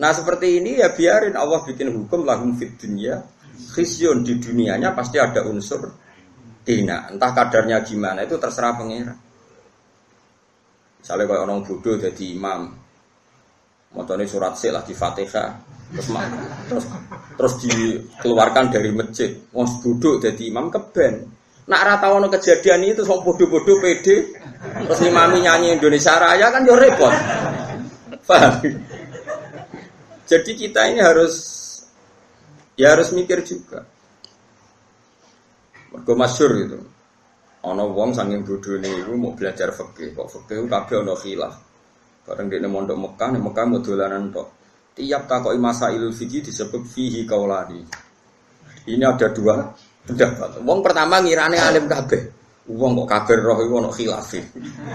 Nah seperti ini ya biarin Allah bikin hukum lahum fit dunya khizyun di dunianya pasti ada unsur dina. Entah kadarnya gimana itu terserah pengira. Misalnya kalau orang bodoh jadi imam, motornya surat sih lah di fatihah, terus terus terus dikeluarkan dari masjid, mau duduk jadi imam keben. Nak rata kejadian itu sok bodoh-bodoh pede, terus imami nyanyi Indonesia Raya kan yo repot. Jadi kita ini harus ya harus mikir juga. Mergo masyhur itu. Ana wong saking bodhone iku mau belajar fikih, kok fikih kabeh ana khilaf. Bareng dekne mondok Mekah, nek Mekah mau dolanan tok. Tiap takoki masailul fikih disebut fihi kaulani. Ini ada dua pendapat. Wong pertama ngirane alim kabeh. Wong kok kabeh roh iku ana khilaf.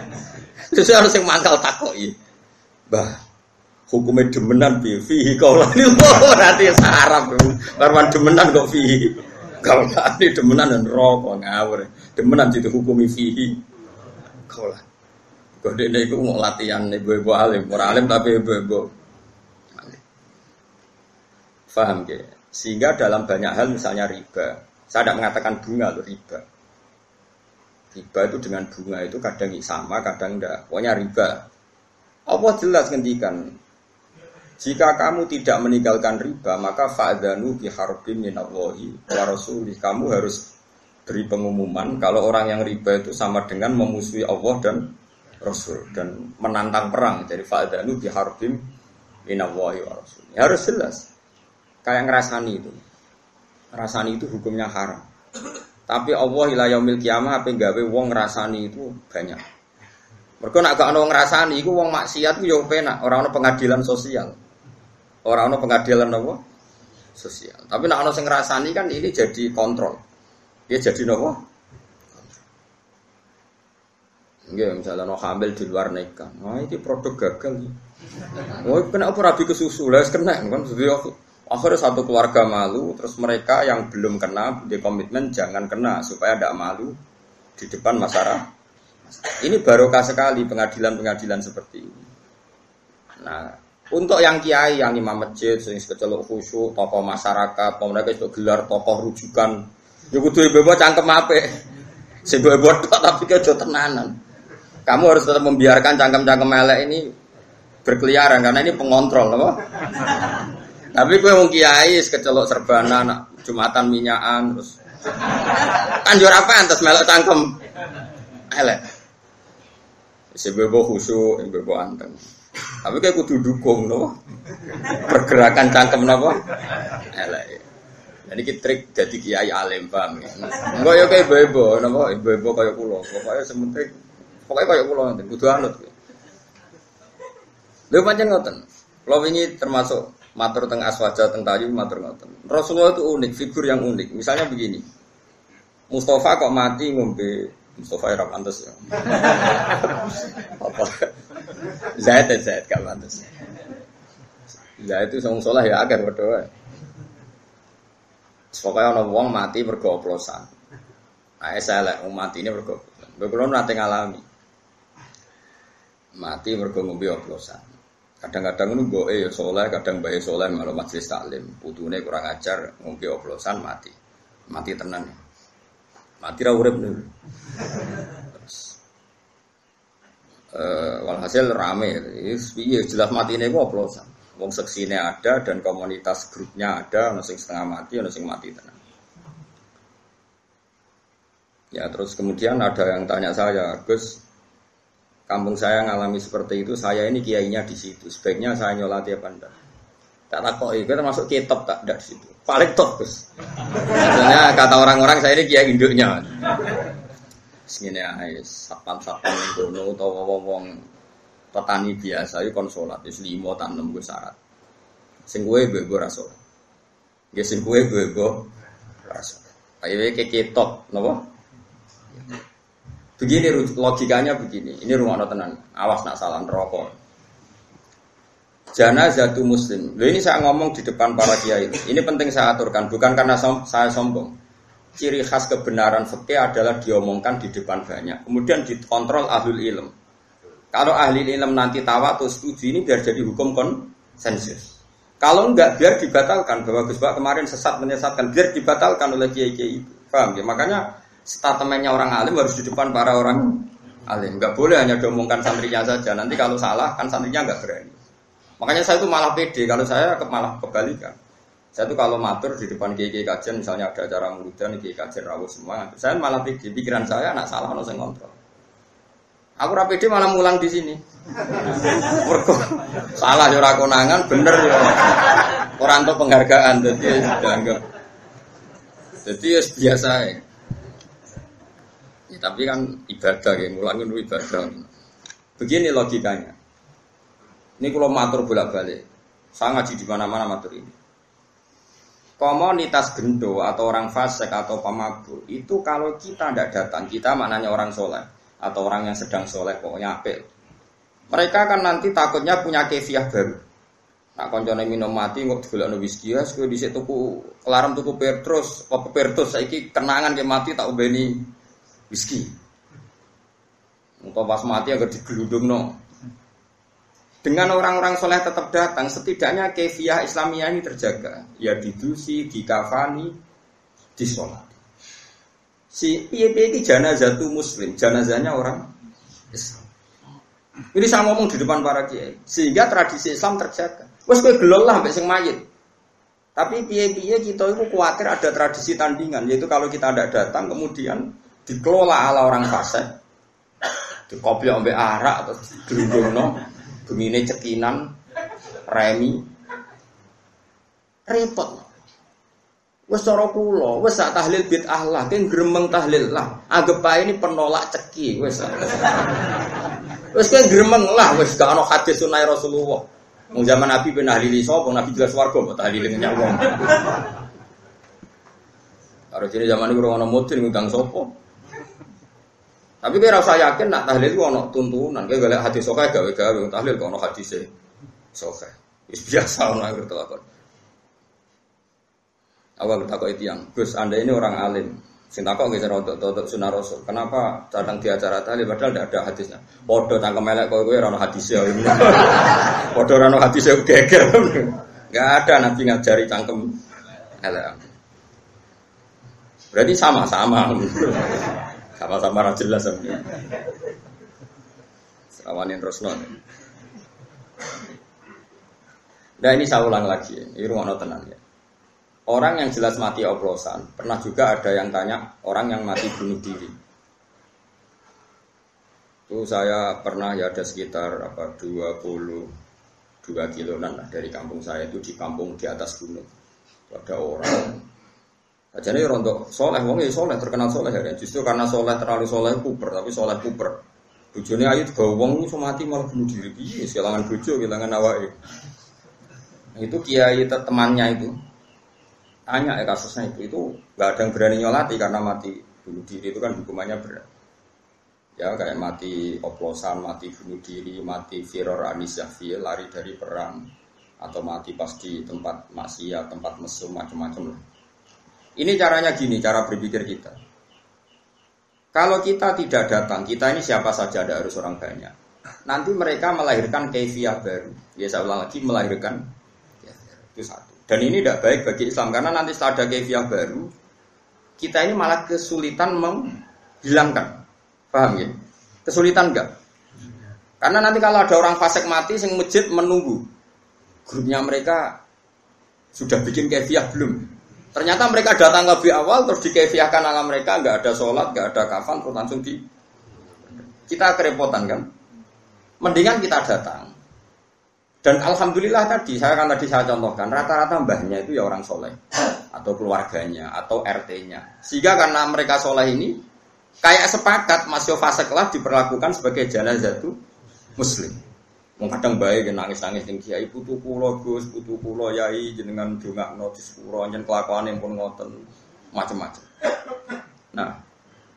Terus harus sing mangkal takoki. Bah, hukumnya demenan bi. Fihi kaulani berarti sarap barman demenan kok fihi kaulani demenan dan rokok ngawur. Demenan itu hukumi fihi kaulani kok dia itu mau latihan ibu-ibu alim. Ora alim tapi ibu-ibu. Paham ya sehingga dalam banyak hal misalnya riba. Saya tidak mengatakan bunga loh riba. Riba itu dengan bunga itu kadang sama kadang enggak. Pokoknya riba. Allah jelas ngendikan jika kamu tidak meninggalkan riba, maka fa'danu biharbin minallahi wa rasulih. Kamu harus beri pengumuman kalau orang yang riba itu sama dengan memusuhi Allah dan Rasul dan menantang perang. Jadi fa'danu biharbin minallahi wa rasulih. Harus jelas. Kayak ngerasani itu. Ngerasani itu hukumnya haram. Tapi Allah ila yaumil kiamah apa gawe wong ngerasani itu banyak. Mereka nak gak ono ngrasani iku wong maksiat ku yo penak, ora ono pengadilan sosial. Orang ono pengadilan nopo sosial. Tapi nak ono sing ngrasani kan ini jadi kontrol. Dia jadi nopo? Enggak, misalnya no hamil di luar nikah. Wah, ini produk gagal. Wah, kena apa rabi ke susu? Lah, kena kan. Jadi akhirnya satu keluarga malu. Terus mereka yang belum kena, di komitmen jangan kena supaya tidak malu di depan masyarakat. Ini barokah sekali pengadilan-pengadilan seperti ini. Nah, untuk yang kiai, yang imam masjid, sing kecelok khusyuk, tokoh masyarakat, mereka itu gelar tokoh rujukan. Ya kudu ibu cangkem ape. Sing ibu tapi kejo tenanan. Kamu harus tetap membiarkan cangkem-cangkem elek ini berkeliaran karena ini pengontrol, apa? tapi gue mau kiai, kecelok serbana, jumatan minyakan, terus anjur apa antas melok cangkem elek. Si bebo khusyuk, bebo anteng. Tapi kayak kudu dukung no. Pergerakan cangkem nopo. Elek. Jadi kita trik jadi kiai alim paham ya. Enggak ya kayak ibu-ibu, nopo ibu-ibu kayak pulau. Pokoknya sementing, pokoknya kayak pulau nanti kudu anut. Lalu panjang ngoten. Kalau ini termasuk matur teng aswaja teng tayu matur ngoten. Rasulullah itu unik, figur yang unik. Misalnya begini. Mustafa kok mati ngombe Mustafa ya pantas ya. Apa? Zaid dan Zaid gak pantas. Zaid itu sama sholah ya agar berdoa. Pokoknya orang wong mati bergoplosan. Nah, saya lah mati ini bergoplosan. Bekulon nanti ngalami. Mati oplosan. Kadang-kadang nunggu eh ya soleh, kadang bayi soleh malah majelis taklim. Putune kurang ajar, ngombe oplosan mati. Mati tenan. Mati ra urip nih. Uh, walhasil rame, iya jelas mati ini gua oplosan. Wong seksine ada dan komunitas grupnya ada, ono setengah mati, ono mati tenang. Ya terus kemudian ada yang tanya saya, Gus, kampung saya ngalami seperti itu, saya ini kiainya di situ, sebaiknya saya nyolati apa enggak? Tak takut itu termasuk kitab tak ada di situ. Paling top Gus. Maksudnya kata orang-orang saya ini kiai induknya. Segini aja, sapam-sapam yang kono atau wong-wong petani biasa itu konsolat, itu lima tanam gue syarat. Sing gue gue gue rasul. Ya sing gue gue gue rasul. Ayo kayak kitab, nopo? Begini logikanya begini. Ini rumah tenan. Awas nak salah rokok. Jana jatuh muslim. Loh ini saya ngomong di depan para kiai. Ini penting saya aturkan. Bukan karena som saya sombong ciri khas kebenaran fikih adalah diomongkan di depan banyak. Kemudian dikontrol ahlul ilm. Kalau ahli ilm nanti tawa atau setuju ini biar jadi hukum konsensus. Kalau enggak biar dibatalkan bahwa Gus kemarin sesat menyesatkan biar dibatalkan oleh kiai kiai itu. Paham ya? Makanya statementnya orang alim harus di depan para orang alim. Enggak boleh hanya diomongkan santrinya saja. Nanti kalau salah kan santrinya enggak berani. Makanya saya itu malah pede. Kalau saya malah kebalikan. Saya tuh kalau matur di depan kiai kiai kajian, misalnya ada acara nih kiai kajian rawuh semua, saya malah pede. Pikiran saya anak salah, saya kontrol. Aku rapede malah mulang di sini. Mergo salah ya ora konangan, bener ya. Ora entuk penghargaan dadi dianggap. Jadi ya biasa ya. ya. Tapi kan ibadah ya, mulang itu ibadah. Begini logikanya. Ini kalau matur bolak-balik. Saya ngaji di mana-mana matur ini. Komunitas gendo atau orang fasik atau pemabuk itu kalau kita tidak datang, kita maknanya orang soleh atau orang yang sedang soleh pokoknya apel mereka kan nanti takutnya punya kefiah baru. Nak koncone minum mati nggak digolekno whisky ya, kowe dhisik tuku kelarem tuku Petrus, apa Petrus saiki kenangan ke mati tak ubeni whisky. Engkau pas mati agar digelundungno. Dengan orang-orang soleh tetap datang, setidaknya kefiah Islamiyah ini terjaga. Ya didusi, dikafani, disolat. Si piye ini janazah tuh muslim, janazahnya orang Islam. Ini saya ngomong di depan para kiai, sehingga tradisi Islam terjaga. Wes kowe gelol lah sampai sing mayit. Tapi piye-piye kita itu khawatir ada tradisi tandingan, yaitu kalau kita tidak datang kemudian dikelola ala orang fase, dikopi sampai arak atau gelundungno, begini cekinan, remi, repot. Wes cara kula, wes sak tahlil bid'ah lah, kan gremeng tahlil lah. Anggap ini penolak ceki, wes. Wes kayak gremeng lah, wes gak ono hadis sunai Rasulullah. Mau zaman Nabi ben ahli sapa, Nabi jelas warga mbok tahlil wong. Karo jadi zaman itu ono mudin ngundang sopo. Tapi kira rasa yakin nak tahlil itu ono tuntunan, kayak galak hadis sokai gawe-gawe tahlil kok ono hadis sokai. Biasa ono yang bertelakon. Awal takut itu yang, Gus Anda ini orang alim, Sing takok nggih untuk untuk sunah rasul. Kenapa datang di acara tadi padahal tidak ada hadisnya. Podo tangkem elek kowe kowe ora ono hadisnya. Podo ora ono geger. Enggak ada nabi ngajari cangkem elek. Berarti sama-sama. Sama-sama ra jelas. Sawanin Rasulullah. Nah ini saya ulang lagi, ini rumah tenang ya. Orang yang jelas mati oplosan, pernah juga ada yang tanya orang yang mati bunuh diri. Itu saya pernah ya ada sekitar apa 22 kiloan lah dari kampung saya itu di kampung di atas gunung. Ada orang Jadi rontok soleh, wong ya soleh terkenal soleh ya. Justru karena soleh terlalu soleh kuper, tapi soleh kuper. Bujone ayu gawe wong iso mati malah bunuh diri. Piye kehilangan bojo, kehilangan. Nah, itu kiai temannya itu Tanya ya kasusnya itu, itu nggak ada yang berani nyolati karena mati bunuh diri itu kan hukumannya berat. Ya kayak mati oplosan, mati bunuh diri, mati firor anisafi, lari dari perang, atau mati pas di tempat maksiat, tempat mesum, macam-macam Ini caranya gini, cara berpikir kita. Kalau kita tidak datang, kita ini siapa saja, ada harus orang banyak. Nanti mereka melahirkan kefiah baru. Ya saya ulang lagi, melahirkan itu satu. Dan ini tidak baik bagi Islam karena nanti setelah ada kefiah baru, kita ini malah kesulitan menghilangkan. Paham ya? Kesulitan enggak? Karena nanti kalau ada orang fasik mati, sing masjid menunggu. Grupnya mereka sudah bikin kefiah belum? Ternyata mereka datang lebih awal terus dikefiahkan ala mereka nggak ada sholat, nggak ada kafan terus langsung di kita kerepotan kan? Mendingan kita datang, dan alhamdulillah tadi saya kan tadi saya contohkan rata-rata mbahnya itu ya orang soleh atau keluarganya atau RT-nya. Sehingga karena mereka soleh ini kayak sepakat Mas fase kelas diperlakukan sebagai jenazah itu muslim. Kadang baik nangis-nangis ning kiai putu kula Gus, putu kula yai jenengan dongakno disepuro nyen kelakuane pun ngoten macam-macam. Nah,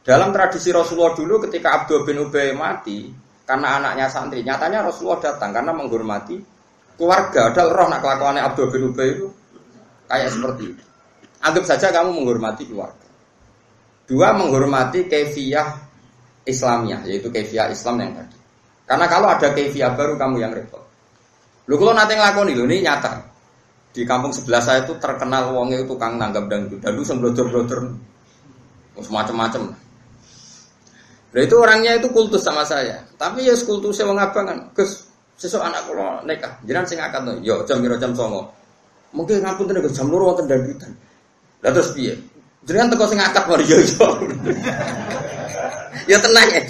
dalam tradisi Rasulullah dulu ketika Abdul bin Ubay mati karena anaknya santri, nyatanya Rasulullah datang karena menghormati keluarga ada roh nak kelakuannya Abdul bin Ubay itu kayak seperti itu. Anggap saja kamu menghormati keluarga. Dua menghormati kefiah Islamnya, yaitu kefiah Islam yang tadi. Karena kalau ada kefiah baru kamu yang repot. Lu kalau nanti ngelakoni lu ini nyata. di kampung sebelah saya itu terkenal itu tukang nanggap dangdut. Dangdut sembrotor-brotor semacam-macam. Nah itu orangnya itu kultus sama saya. Tapi ya kultusnya wong abang kan. Gus, sesuk anak kula nikah. Jenengan sing akad to. Yo jam piro jam 09.00. Mungkin ngapun tenan jam 2 wonten dangdutan. Lah terus piye? Jenengan teko sing akad mari yo yo. ya tenang ya.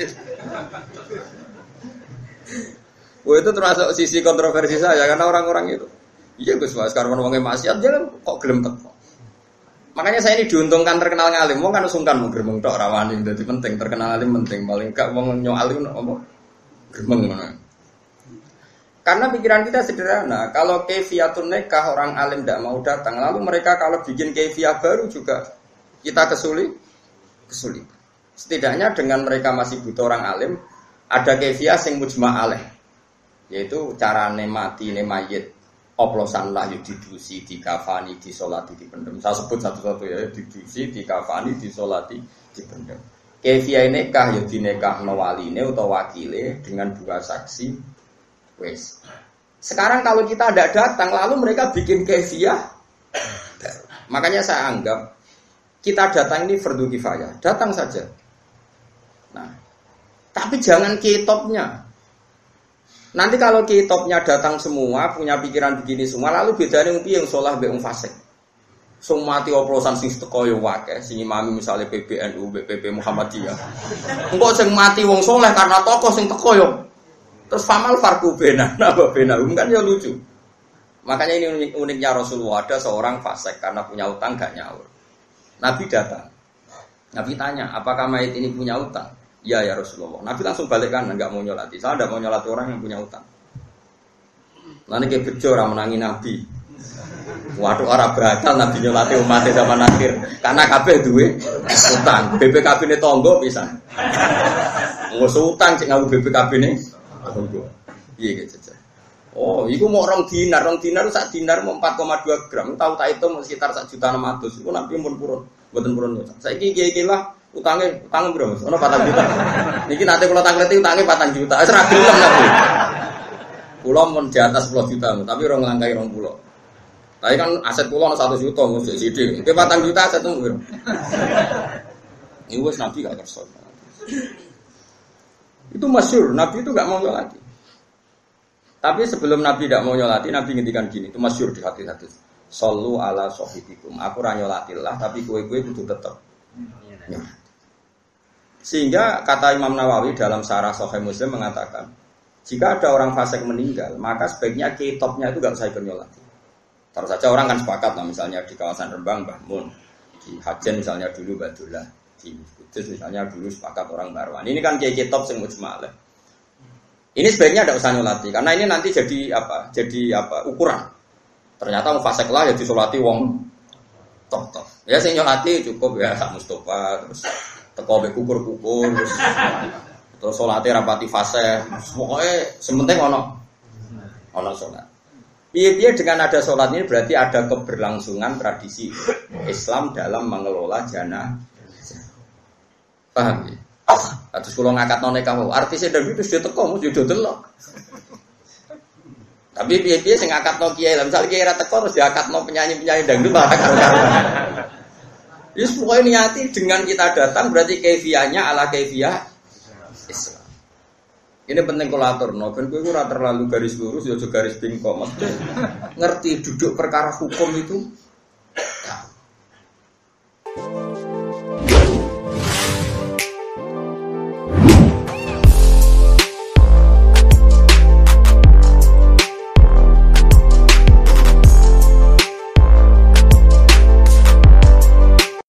Wah itu termasuk sisi kontroversi saya karena orang-orang itu Iya Gus Mas, karena wongnya maksiat dia kan kok gelem teko. Makanya saya ini diuntungkan terkenal ngalim, wong kan sungkan mau gremeng tok rawani jadi penting terkenal ngalim penting paling gak wong nyoalim apa gremeng mana. Karena pikiran kita sederhana, kalau kefiatun nekah orang alim tidak mau datang, lalu mereka kalau bikin kefiah baru juga kita kesulit, kesulit. Setidaknya dengan mereka masih butuh orang alim, ada kefiah sing mujma aleh, yaitu cara nemati nemayit oplosan lah didusi, dikafani, disolati, dipendem. Saya sebut satu-satu ya, didusi, dikafani, disolati, dipendem. Kevia ini kah yuk dinekah ini atau wakile dengan dua saksi. Wes. Sekarang kalau kita tidak datang, lalu mereka bikin kevia. Makanya saya anggap kita datang ini fardu kifayah. Datang saja. Nah, tapi jangan kitopnya. Nanti kalau kitopnya datang semua, punya pikiran begini semua, lalu bedanya umpi yang sholah be fasik. Sung mati oplosan sing teko yo wake, sing imami misalnya PBNU, BPP Muhammadiyah. Engkau sing mati wong soleh karena tokoh sing teko yo. Terus famal farku bena, napa bena, kan ya lucu. Makanya ini unik uniknya Rasulullah ada seorang fasik karena punya utang gak nyaur. Nabi datang. Nabi tanya, apakah mayat ini punya utang? Ya ya Rasulullah. Nabi langsung balik kanan, nggak mau nyolati. Saya tidak mau nyolati orang yang punya utang. Nanti kayak bejo orang menangi Nabi. Waduh orang berakal Nabi nyolati umatnya zaman akhir. Karena kabeh duwe utang. BPKB ini tonggo bisa. Nggak utang cek ngaku BPKB ini. Iya gitu. Oh, itu mau orang dinar, orang dinar sak dinar mau 4,2 gram. Tahu tak itu sekitar sak juta enam ratus. Itu nabi pun purun, buatan purun. Saya kiki lah utangnya utangnya berapa? Ono patang juta. Niki nanti kalau tangleti utangnya patang juta. Serah gelem nanti. Pulau mau di atas 10 juta, tapi orang langkai orang pulau. Tapi kan aset pulau satu juta, mesti sidi. Ke patang juta aset tuh. Ini wes nabi gak kerso. Itu masyur, nabi itu gak mau nyolati. Tapi sebelum nabi tidak mau nyolati, nabi ngintikan gini, itu masyur di hati-hati. Sallu ala sohibikum. Aku lah, tapi kue-kue itu tetap. Ya. Sehingga kata Imam Nawawi dalam Sarah Sahih Muslim mengatakan, jika ada orang fasik meninggal, maka sebaiknya kitopnya itu gak usah ikut nyolati. Terus saja orang kan sepakat lah, misalnya di kawasan Rembang, Bahmun, di Hajen misalnya dulu Badullah, di Kudus misalnya dulu sepakat orang Barwan. Ini kan kiai kitop sing mujmalah. Ini sebaiknya tidak usah nyolati, karena ini nanti jadi apa? Jadi apa? Ukuran. Ternyata fasik lah ya disolati wong top top. Ya sing nyolati cukup ya Mustafa terus teko be kukur-kukur terus terus salate rapati fase pokoke sementing ono ono salat Piye-piye dengan ada sholat ini berarti ada keberlangsungan tradisi Islam dalam mengelola jana. Paham ya? Atus kula ngakat none kamu. Artisnya dari itu sudah teko, mesti sudah delok. Tapi piye-piye sing ngakat no kiai, misalnya kiai ra teko terus diakat no penyanyi-penyanyi dangdut malah. Ya pokoknya niati dengan kita datang berarti kefiahnya ala kefiah Islam. Ini penting kolator, no. Gue ora terlalu garis lurus, ya juga garis bingkong. Maksudnya ngerti duduk perkara hukum itu.